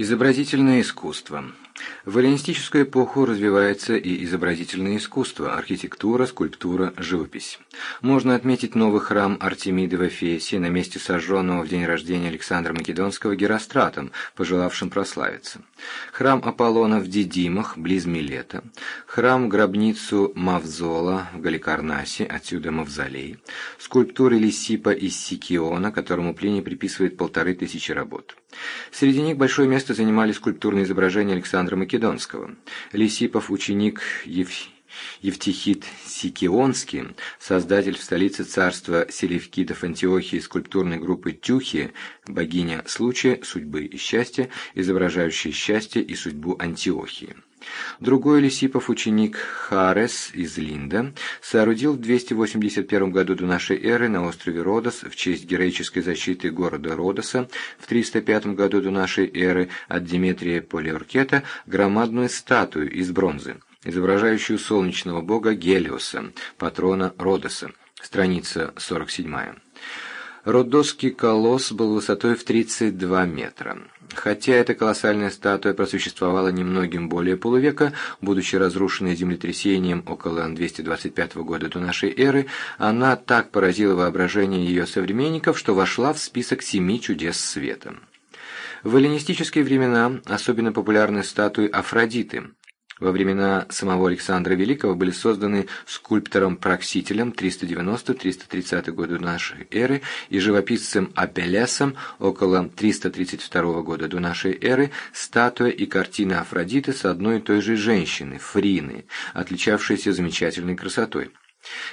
Изобразительное искусство. В эллинистическую эпоху развивается и изобразительное искусство, архитектура, скульптура, живопись. Можно отметить новый храм Артемиды в Эфесе на месте сожженного в день рождения Александра Македонского Геростратом, пожелавшим прославиться. Храм Аполлона в Дидимах, близ Милета. Храм-гробницу Мавзола в Галикарнасе, отсюда Мавзолей. Скульптуры Лисипа из Сикиона, которому Плиний приписывает полторы тысячи работ. Среди них большое место занимали скульптурные изображения Александра Македонского. Лисипов – ученик Ев... Евтихит Сикионский, создатель в столице царства селевкидов Антиохии скульптурной группы Тюхи, богиня случая, судьбы и счастья, изображающая счастье и судьбу Антиохии. Другой Лисипов, ученик Харес из Линда, соорудил в 281 году до нашей эры на острове Родос в честь героической защиты города Родоса в 305 году до нашей эры от Диметрия Полиоркета громадную статую из бронзы, изображающую солнечного бога Гелиоса, патрона Родоса, страница 47. Родосский колосс был высотой в 32 метра. Хотя эта колоссальная статуя просуществовала немногим более полувека, будучи разрушенной землетрясением около 225 года до нашей эры, она так поразила воображение ее современников, что вошла в список семи чудес света. В эллинистические времена особенно популярны статуи Афродиты, во времена самого Александра Великого были созданы скульптором-проксителем 390-330 года нашей эры и живописцем Апеллесом около 332 года до нашей эры статуя и картина Афродиты с одной и той же женщины, Фрины, отличавшейся замечательной красотой.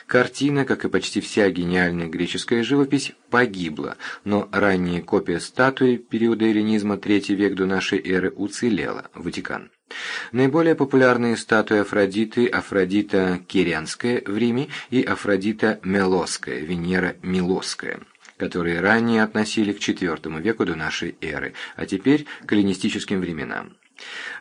Картина, как и почти вся гениальная греческая живопись, погибла, но ранняя копия статуи периода эллинизма III век до нашей эры уцелела, Ватикан. Наиболее популярные статуи Афродиты – Афродита Кирианская в Риме и Афродита Мелосская, Венера Милосская которые ранее относили к IV веку до нашей эры, а теперь к эллинистическим временам.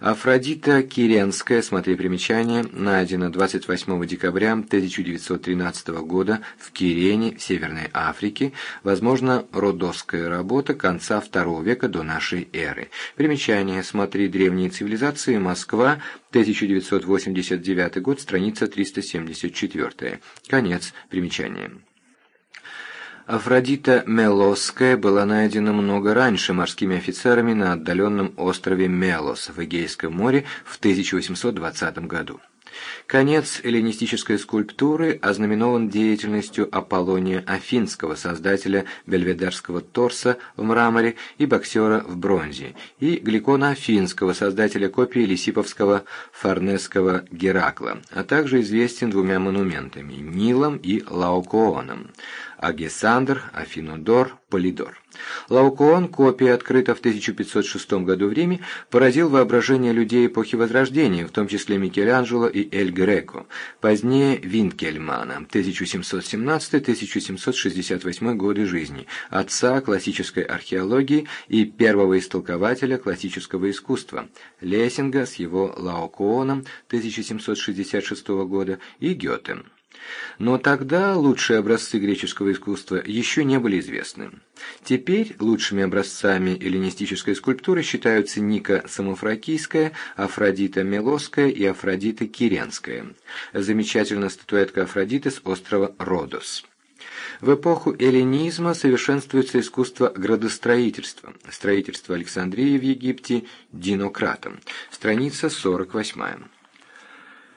Афродита Киренская, смотри примечание, найдена 28 декабря 1913 года в Кирене, в Северной Африке, возможно, родосская работа конца II века до нашей эры. Примечание, смотри древние цивилизации, Москва, 1989 год, страница 374. Конец примечания. Афродита Мелосская была найдена много раньше морскими офицерами на отдаленном острове Мелос в Эгейском море в 1820 году. Конец эллинистической скульптуры ознаменован деятельностью Аполлония Афинского, создателя бельведерского торса в мраморе и боксера в бронзе, и Гликона Афинского, создателя копии лисиповского фарнесского Геракла, а также известен двумя монументами – Нилом и Лаокооном. Агесандр, Афинодор, Полидор. Лаукоон, копия, открыта в 1506 году в Риме, поразил воображение людей эпохи Возрождения, в том числе Микеланджело и Эль Греко, позднее Винкельмана, 1717-1768 годы жизни, отца классической археологии и первого истолкователя классического искусства, Лессинга с его Лаукооном 1766 года и Гёте. Но тогда лучшие образцы греческого искусства еще не были известны. Теперь лучшими образцами эллинистической скульптуры считаются Ника Самофракийская, Афродита Мелосская и Афродита Киренская. Замечательна статуэтка Афродиты с острова Родос. В эпоху эллинизма совершенствуется искусство градостроительства. Строительство Александрии в Египте Динократом. Страница 48.